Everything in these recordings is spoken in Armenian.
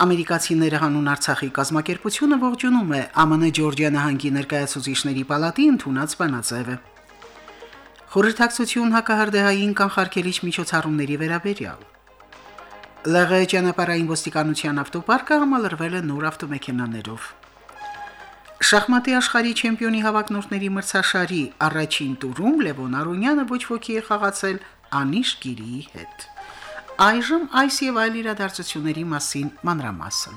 Ամերիկացիները հանուն Արցախի կազմակերպությունը ողջունում է. ԱՄՆ Ջորջիա նահանգի ներկայացուցիչների պալատի ընդունած բանաձևը։ Խորհրդակցություն հակահարդեհային կանխարգելիչ միջոցառումների վերաբերյալ։ ԼՂ ճանապարհային ոստիկանության ավտոպարկը համալրվել է նոր ավտոմեքենաներով։ Շախմատի աշխարհի չեմպիոնի հավակնորդների մրցաշարի առաջին տուրում Լևոն Արոնյանը ոչ ոքի է խաղացել Անիշ Գիրիի հետ։ Այժմ այս եւ այլ իրադարձությունների մասին մանրամասն։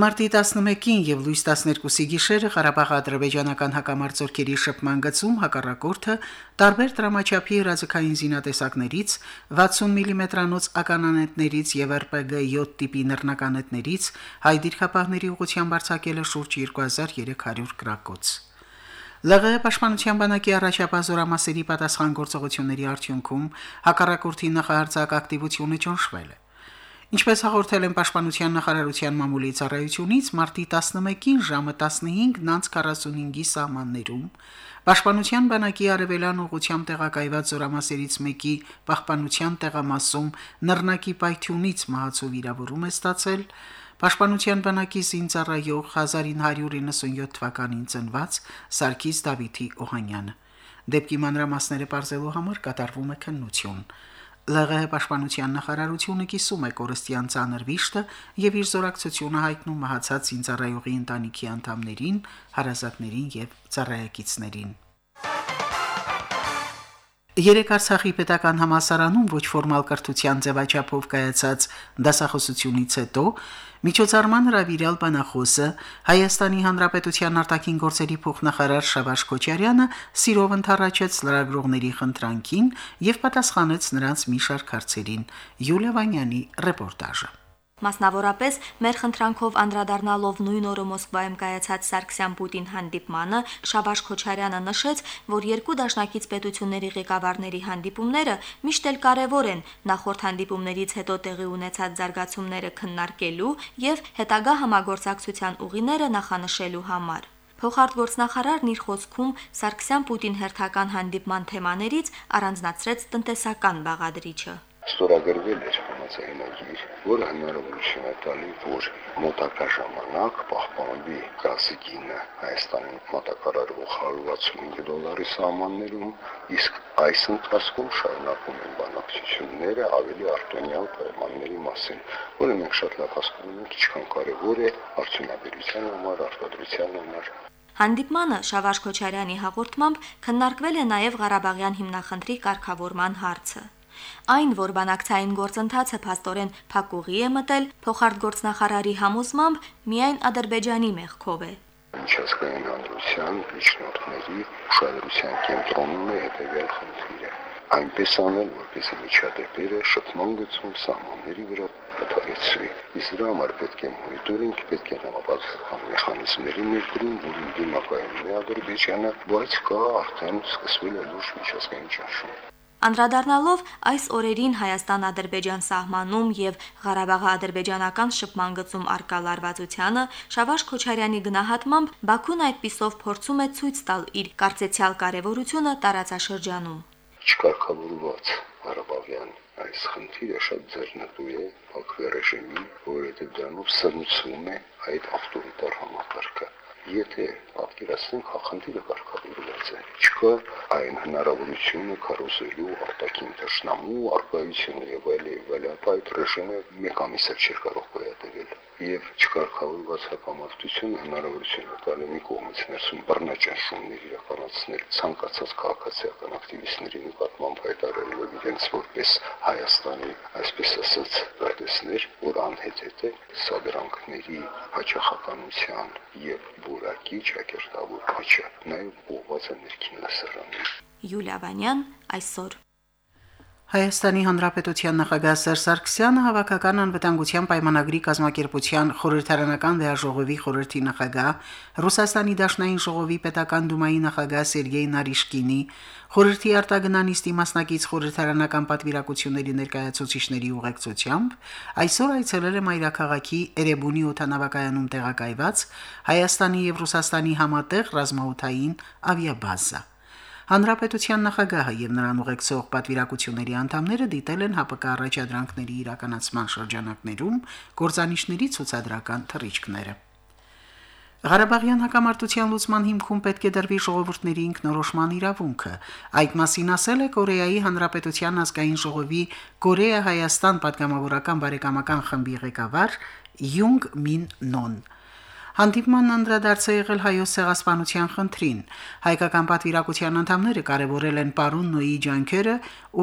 Մարտի 11-ին եւ լույս 12-ի գիշերը Ղարաբաղի ադրբեջանական հակամարտությունների շփման գծում հակառակորդը տարբեր դրամաչափի հրաձգային զինատեսակներից 60 մմ-անոց mm ականանետներից եւ RPG 7 տիպի նռնականետներից հայ դիրքապահների ուղղությամբ արձակել է շուրջ 2300 գրակոց։ ԼՂՀ պաշտպանության բանակի առաջապահ զորամասերի պատասխան գործողությունների արդյունքում հակառակորդի նախահարձակ ակտիվությունը ճնշվել է։ Ինչպես հաղորդել են Պաշտպանության նախարարության մամուլի ծառայությունից, մարտի 11-ին ժամը 15:45-ի սահմաններում Պաշտպանության բանակի արևելան ուղությամբ տեղակայված զորամասերից մեկի պահպանության տեղամասում նռնակի պայթյունից մահացու վիրավորում է ստացել Պաշտպանության բանակի զինծառայող 1997 թվականին ծնված Սարգիս Դավիթի Օհանյանը։ Դեպքի մանրամասները բարձելու համար կատարվում է քննություն։ ԼՂՀ պաշտպանության նախարարությունը կիսում է կորստյան ցաներ վիշտը եւ իր զորակցությունը հայտնում մահացած զինծառայողի ընտանիքի անդամներին, հարազատներին եւ ծառայակիցներին։ Երեք Արցախի պետական համասարանում ոչ ֆորմալ կրթության ձևաչափով կայացած դասախոսությունից հետո միջոցառման հրավիրյալ բանախոսը Հայաստանի Հանրապետության արտաքին գործերի փոխնախարար Շավարժ Քոչարյանը սիրով ընթառաջեց լրագրողների խնդրանքին եւ պատասխանեց նրանց մի շարք հարցերին։ Յուլիա Վանյանի ռեպորտաժը։ Մասնավորապես մեր խնդրանքով անդրադառնալով նույն օրը Մոսկվայում կայացած Սարգսյան-Պուտին հանդիպմանը Շաբաշ Քոչարյանը նշեց, որ երկու դաշնակից պետությունների ղեկավարների հանդիպումները միշտ էլ կարևոր են նախորդ հանդիպումներից հետո տեղի ունեցած զարգացումները քննարկելու եւ հետագա համագործակցության ուղիները նախանշելու համար։ Փոխարտգործնախարարն իր խոսքում Սարգսյան-Պուտին հերթական հանդիպման թեմաներից առանձնացրեց տնտեսական բաղադրիչը ստորագրվել էր համաձայնագիր, որը հնարավորություն է տալի, որ մոտակա ժամանակ պահպանվի գազի գինը Հայաստանի մատակարարվող 165 դոլարի սահմաններում, իսկ այս ընթացքում շարունակում են բանակցությունները ավելի արտոնյալ պայմանների մասին, որը մենք շատ լավ հասկանում ենք, ինչքան կարևոր է արդյունաբերության համար, արտադրության համար Հանդիպմանը Շավարժ Քոչարյանի հաղորդմամբ քննարկվել է նաև Ղարաբաղյան հիմնախնդրի կարգավորման հարցը։ Այն, որ բանակցային գործընթացը փաստորեն փակուղի է մտել, փոխարտգործնախարարի համոզմամբ միայն Ադրբեջանի մեղքով է։ Միջազգային հանրության միջնորդների ուշադրության կենտրոնում է հետևյալ խնդիրը. Այնպես անել, որպեսզի միջադեպերը շփման գծում սահմանների վրա կատարեցվի։ Իսկ դրա համար պետք է մոնիտորինգ, պետք է համապատասխան մեխանիզմների ներդրում, որի դիմակայում է Ադրբեջանը, բայց կա արդեն սկսվել է լուրջ միջազգային ճնշում։ Անդրադառնալով այս օրերին Հայաստան-Ադրբեջան սահմանում եւ Ղարաբաղի ադրբեջանական շփման գծում արկա լարվածությանը, Շավարժ Քոչարյանի գնահատմամբ Բաքուն այդպիսով փորձում է ցույց տալ իր կարծեցյալ կարևորությունը տարածաշրջանում։ Չկարգավորված Ղարաբաղյան այս խնդիրը շատ ձեռնտու է Բաքվի ռեժիմին, որը դրանով սնուցում է այդ ավտորիտար համակարգը եթե պատկերացնենք խախնդիրը կարգավորված է չկա այն հնարավորությունը կարուսելու արտաքին դաշնամու արկայությունը եւ այլ եւ այլ ապա այդ ռեժիմը մեկ ամիս էլ չի կարող գոյատևել եւ չկարգավորված հակամարտությունը հնարավորություն է տալի մի կողմից ներսում բռնաճնշումներ իրականացնել ցանկացած քաղաքացիական ակտիվիստների նկատմամբ հայտարարելով իրենց որպես Հայաստանի, այսպես ասած, դատեսներ, որ անհետ է սադրանքների հաճախականության եւ բուրակի ճակերտավոր աճը, նաեւ ուղղված է ներքին լսարանին։ Յուլիա Վանյան այսօր Հայաստանի Հանրապետության նախագահ Սերժ Սարգսյանը հավաքական անվտանգության պայմանագրի կազմակերպության խորհրդարանական վեաժողովի խորհրդի նախագահ, Ռուսաստանի Դաշնային ժողովի պետական դումայի նախագահ Սերգեյ Նարիշկինի, խորհրդի արտագնանիստի մասնակից խորհրդարանական պատվիրակությունների ներկայացուցիչների ուղեկցությամբ այսօր այցելել է Մայրաքաղաքի Էրեբունի օթանավակայանում տեղակայված Հայաստանի եւ Ռուսաստանի համատեղ ռազմաօթային ավիաբազա։ Հանրապետության նախագահը եւ նրան ուղեկցող պատվիրակությունների անդամները դիտել են ՀԱՊԿ առաջադրանքների իրականացման շրջանակներում գործանիշների ցուցադրական թռիչքները։ Ղարաբաղյան հակամարտության լուսման հիմքում պետք է դրվի ժողովուրդների ինքնորոշման իրավունքը։ Այդ մասին ասել է Կորեայի Հանրապետության ազգային ժողովի Կորեա-Հայաստան պատգամավորական բարեկամական խմբի ղեկավար Յունգ Մին Նոն։ Հանդիպմանն անդրադարձ է եղել հայոց ցեղասպանության խնդրին։ Հայկական պատվիրակության անդամները կարևորել են պարոն Նոյի ջանքերը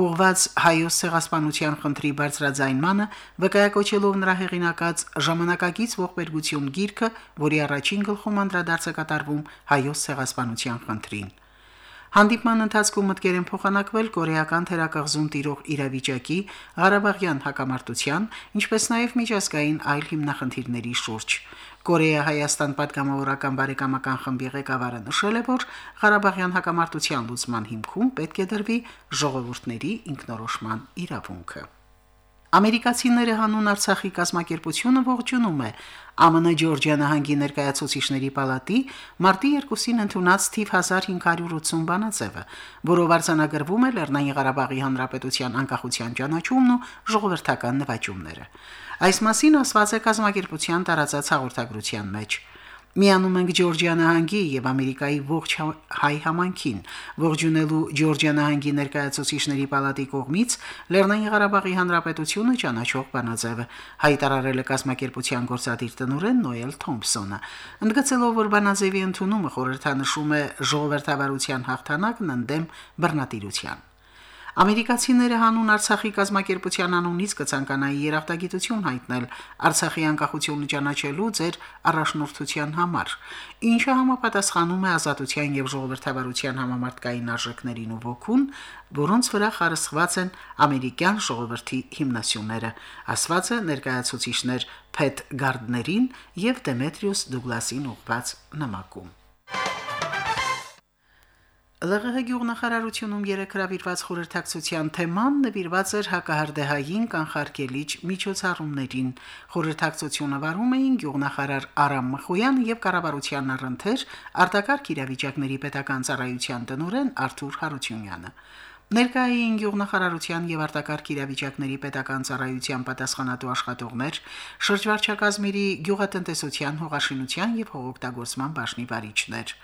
ուղված հայոց ցեղասպանության խնդրի բարձրաձայնմանը, վկայակոչելով նրա հեղինակած ժամանակակից ողբերգություն գիրքը, որի առաջին գլխում անդրադարձ է կատարվում հայոց ցեղասպանության խնդրին։ Հանդիպման ընթացքում մտկեր են փոխանակվել կորեական թերակղզում տիրող իրավիճակի, Ղարաբաղյան հակամարտության, ինչպես նաև միջազգային այլ հիմնախնդիրների շուրջ։ Կորեա-Հայաստան պատգամավորական բարեկամական խմբի ղեկավարը նշել է, որ Ղարաբաղյան հակամարտության լուծման հիմքում պետք է դրվի ժողովուրդների ինքնորոշման իրավունքը։ Ամերիկացիները հանուն Արցախի կազմակերպությունը ողջունում է. ԱՄՆ Ջորջիա նահանգի ներկայացուցիչների պալատի մարտի 2-ին ընդունած թիվ 1580 բանաձևը, որով արձանագրվում է Լեռնային Ղարաբաղի Հանրապետության անկախության ճանաչումն ու ժողովրդական նվաճումները։ Այս մասին ասված է կազմակերպության տարածած հաղորդագրության մեջ։ Միանում ենք Ջորջիա նահանգի եւ Ամերիկայի ողջ հայ համանքին, ողջունելու Ջորջիա նահանգի ներկայացուցիչների պալատի կողմից Լեռնային Ղարաբաղի Հանրապետությունը ճանաչող բանաձևը, հայտարարել է կազմակերպության գործադիր տնօրեն Նոել Թոմփսոնը։ Ընդգծելով, որ բանաձևի ընդունումը խորհրդանշում է ժողովրդավարության հաղթանակն ընդդեմ բռնատիրության։ Ամերիկացիները հանուն Արցախի կազմակերպության անունից կցանկանայի երախտագիտություն հայտնել Արցախի անկախությունը ճանաչելու ձեր առաջնորդության համար, ինչը համապատասխանում է ազատության եւ ժողովրդավարության համամարտկային արժեքներին ու ոգուն, որոնց վրա խարսխված են ամերիկյան ժողովրդի հիմնասյուները, ասված է ներկայացուցիչներ Փեթ Գարդներին եւ Դեմետրիուս Դուգլասին ուղված նամակում։ ԼՂՀ գյուղնախարարությունում երեք հրավիրված խորհրդակցության թեման նվիրված էր հակահարդեհային կանխարգելիչ միջոցառումներին։ Խորհրդակցությունը վարում էին գյուղնախարար Արամ Մխոյանը եւ կառավարության առընթեր արտակարգ իրավիճակների պետական ծառայության տնօրեն Արթուր Հարությունյանը։ Ներկային գյուղնախարարության եւ արտակարգ իրավիճակների պետական ծառայության պատասխանատու աշխատողներ, շրջվարչակազմերի գյուղատնտեսության, հողաշինության եւ հողօգտագործման բաժնի վարիչներ։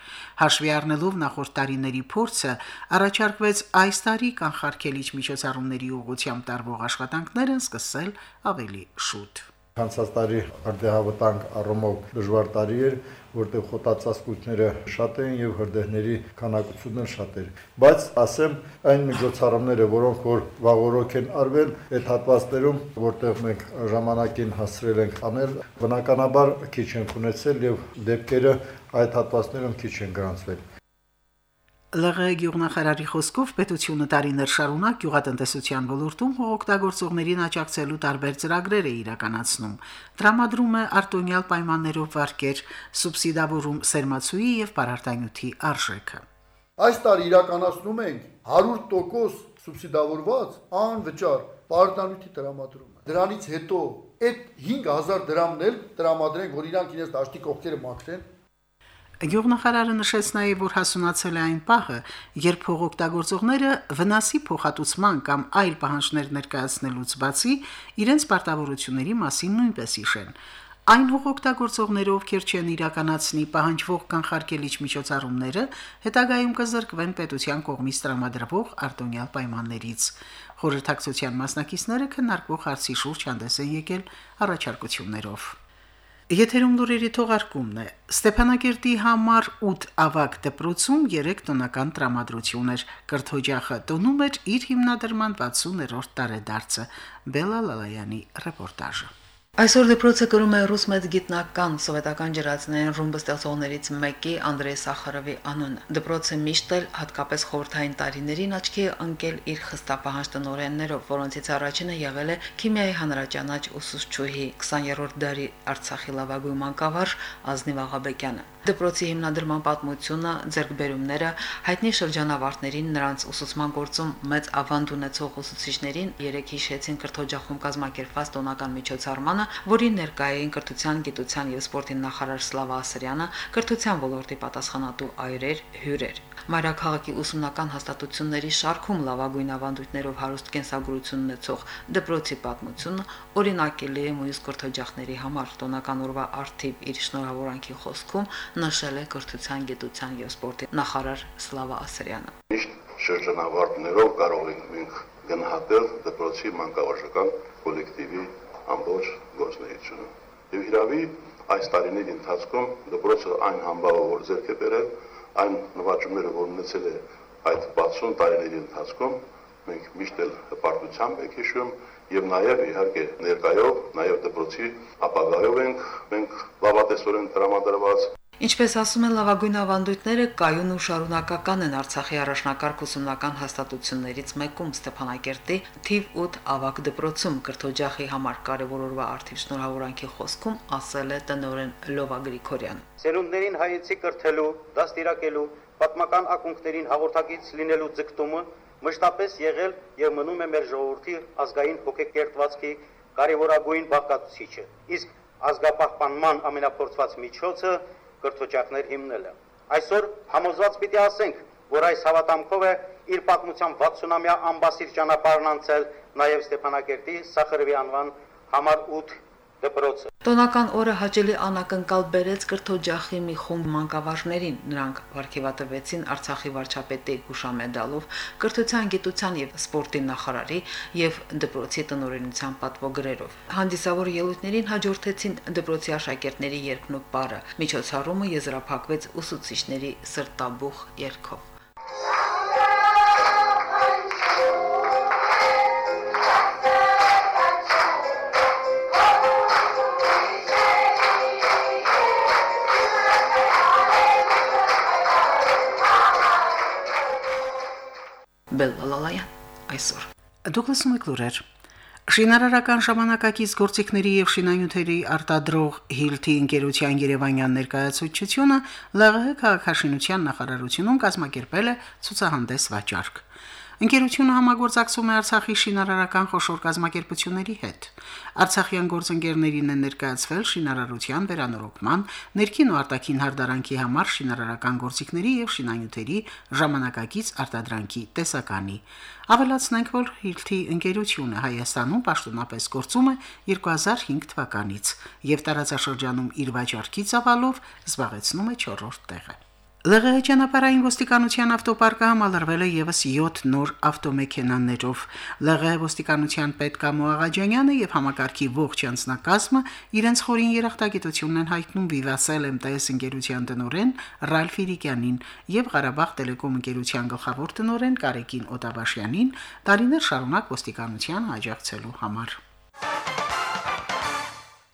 Հաշվի առնելով նախորդ տարիների փորձը, առաջարկվեց այս տարի կանխարգելիչ միջոցառումների ուղղությամբ տարվող աշխատանքները սկսել ավելի շուտ։ Անցած տարի արդյունավետ առումով դժվար տարի էր, որտեղ խոտածածկույթները շատ էին եւ հրդեհների քանակությունն շատ էր։ Բայց ասեմ, այն միջոցառումները, որոնք որ վաղորոք են արվել, այդ հատվածներում, որտեղ մենք ժամանակին հասցրել ենք անել, բնականաբար քիչ են ունեցել եւ դեպքերը այդ հատվածներում քիչ են գրանցվել։ ԼՂ գյուղնախարարի խոսքով պետությունը տարիներ շարունակ գյուղատնտեսության ոլորտում հողօգտագործողներին աջակցելու տարբեր ծրագրեր է իրականացնում։ Տրամադրում է արտոնյալ պայմաններով վարկեր, սուբսիդավորում սերմացուի եւ պարարտանյութի արժեքը։ Այս տարի իրականացնում ենք 100% սուբսիդավորված անվճար պարարտանյութի տրամադրումը։ Դրանից հետո այդ 5000 դրամն էլ տրամադրենք, որ իրանք իրենց դաշտի կողքերը մաքրեն Գյուղնախարարը նշեց նաև, որ հասունացել է այն պահը, երբ փողօգտագործողները վնասի փոխհատուցման կամ այլ պահանջներ ներկայացնելուց բացի իրենց պարտավորությունների մասին նույնպես հիշեն։ Այն հողօգտագործողները, ովքեր չեն իրականացնի պահանջվող կանխարգելիչ միջոցառումները, հետագայում կզրկվեն պետության կողմից տրամադրվող արտոնյալ պայմաններից։ Խորհրդակցության մասնակիցները քննարկվող հարցի շուրջ հանդես են եկել առաջարկություններով։ Եթերում լուրերի թողարկումն է։ Ստեփանակերտի համար 8 ավակ դպրոցում 3 տնական տրամադրություն էր։ Կրթօջախը տոնում էր իր հիմնադրման 60-րդ տարեդարձը։ Բելա Լալայանի ռեպորտաժը։ Այսօր դպրոցը կրում է ռուս մեծ գիտնական սովետական ջրածնային ռումբը ստեղծողներից մեկի Անդրեյ Սախարովի անունը։ Դպրոցը միշտ էլ հատկապես խորթային տարիներին աչքի է ընկել իր խստապահանջ տնօրեններով, որոնցից առաջինը եղել է քիմիայի հանրաճանաչ ուսուցչուհի 20-րդ դարի Արցախի լավագույն մանկավարժ Ազնիվ Աղաբեկյանը։ Դպրոցի հիմնադրման պատմությունը, ձեռքբերումները, հայտնի շրջանավարտներին, նրանց ուսուցման գործում մեծ ավանդ ունեցող ուսուցիչներին երեք հիշեցին կրթօջախում կազմակերպված տոնական միջոցառմանը, որին ներկայ էին կրթության, գիտության եւ սպորտի նախարար Սլավա Ասրյանը, կրթության ոլորտի պատասխանատու այրեր, հյուրեր։ Մայրաքաղաքի ուսումնական հաստատությունների շարքում լավագույն ավանդույթներով հարուստ կենսագրություն ունեցող դպրոցի պատմությունը օրինակելի է մյուս կրթօջախների համար տոնական օրվա արթիվ իր շնորհավորանքի խոսքում նշել է կրթության, գիտության եւ սպորտի նախարար Սլավա Ասրյանը։ Միշտ շրջանավարտներով կարող ենք մենք գնահատել դպրոցի մանկավարժական կոլեկտիվի ամբողջ գործունեությունը։ Եվ հիրավի այս տարիների ընթացքում դպրոցը այն համբավը, որ ձեռք է բերել, այն նվաճումները, որ ունեցել է այդ 60 տարիների ընթացքում, մենք միշտ էլ հպարտությամբ ենք հիշում եւ նաեւ իհարկե ներկայով, նաեւ դպրոցի ապագայով ենք մենք լավատեսորեն տրամադրված Ինչպես ասում են լավագույն ավանդույթները, կայուն ու շարունակական են Արցախի առաջնակարգ ուսումնական հաստատություններից մեկում Ստեփանակերտի թիվ 8 ավակ դպրոցում կրթօջախի համար կարևորորվա արդիվ շնորհավորանքի խոսքում ասել է տնօրեն Լովա Գրիգորյան։ Սերունդներին հայեցի կրթելու, դաստիարակելու, պատմական ակունքներին հաղորդակից լինելու ձգտումը մշտապես եղել եւ մնում է մեր ժողովրդի ազգային հոգեկերտվածքի կարևորագույն բաղկացուցիչը։ Իսկ ազգապահպանման ամենափորձված միջոցը կրթօջախներ հիմնելը։ Այսօր համոզված պիտի ասենք, որ այս հավատամքով է իր պատմության 60-ամյա ամբասիր ճանապարհն անցել նաև Ստեփանակերտի Սախարովի անվան համար 8 դպրոցը։ Տոնական օրը հաճելի անակնկալ բերեց կրթօջախի մի խումբ մանկավարժներին։ Նրանք վարկեվատվեցին Արցախի վարչապետի հուշամեդալով, կրթության, գիտության եւ սպորտի նախարարի եւ դպրոցի տնօրինության պատվոգրերով։ Հանդիսավոր ելույթներին հաջորդեցին դպրոցի աշակերտների երկնու պարը։ Միջոցառումը եզրափակվեց ուսուցիչների սրտաբուխ երգով։ Բելլալալայան այսօր։ Դուք լսում եք լուրեր։ Շինարարական ժամանակակից գործիքների եւ շինանյութերի արտադրող Հիլթի ընկերության Երևանյան ներկայացուցչությունը ԼՂՀ քաղաքաշինության նախարարությունում կազմակերպել է ցուցահանդես վաճառք։ Ընկերությունը համագործակցում է Արցախի շինարարական խոշոր կազմակերպությունների հետ։ Արցախյան գործընկերներին են ներկայացվել շինարարության վերանորոգման, ներքին ու արտաքին հարդարանքի համար շինարարական գործիքների եւ շինանյութերի ժամանակակից արտադրանքի տեսականի։ Ավելացնենք, որ Հիլթի ընկերությունը Հայաստանում պաշտոնապես գործում է 2005 թվականից եւ տարածաշրջանում իր վաճառքի ծավալով զբաղեցնում է 4-րդ տեղը։ ԼՂՀ ճանապարհային ոստիկանության ավտոպարկը համալրվել է եւս 7 նոր ավտոմեքենաներով։ ԼՂՀ ոստիկանության պետ Կամո Աղաջանյանը եւ համակարգի ողջ անձնակազմը իրենց խորին երախտագիտությունն են հայտնում Vivatel MTS ընկերության տնօրեն Ռալֆ Իրիկյանին եւ Ղարաբաղ Տելեկոմ ընկերության գլխավոր տնօրեն Կարեկին Օտաբաշյանին տարիներ շարունակ ոստիկանության աջակցելու համար։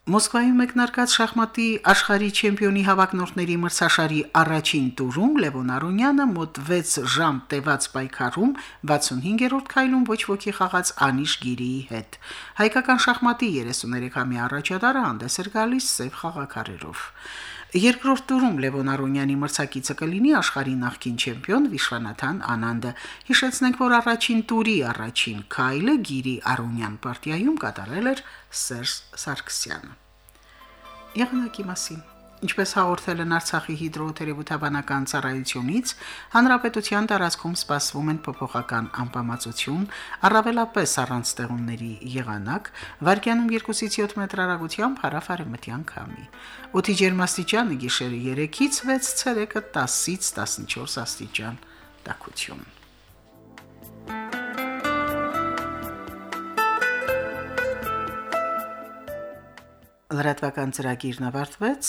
Մոսկվայում մեկնարկած շախմատի աշխարհի չեմպիոնի հավակնորդների մրցաշարի առաջին տուրում Լևոն Արոնյանը մոտ 6 ժամ տևած պայքարում 65-րդ քայլում ոչ ոքի խաղաց Անիշ Գիրիի հետ։ Հայկական շախմատի 33-ամյա առաջատարը հանդես էր գալիս սև խաղակարերով։ Երկրորդ տուրում Լևոն Արոնյանի մրցակիցը կլինի աշխարհի նախկին չեմպիոն Վիշվանաթան Անանդը։ Հիշեցնենք, որ առաջին տուրի առաջին քայլը Գիրի Արոնյան պարտիայում կատարել էր Սերժ Սարգսյանը։ Եղանակի մասին Ինչպես հաղորդել են Արցախի հիդրոթերապևտաբանական ծառայությունից, հանրապետության տարածքում սպասվում են փոփոխական անբավարարություն, առավելապես առանց ստեղումների եղանակ, վարկյանում 2-ից 7 մետր հեռագությամբ հարավարեմտյան քամի։ Օդի ջերմաստիճանը գիշերը 3-ից 6 ցերեկը 10-ից 14 աստիճան։ Տակություն։ Լրատվական ծրագիրն ավարտվեց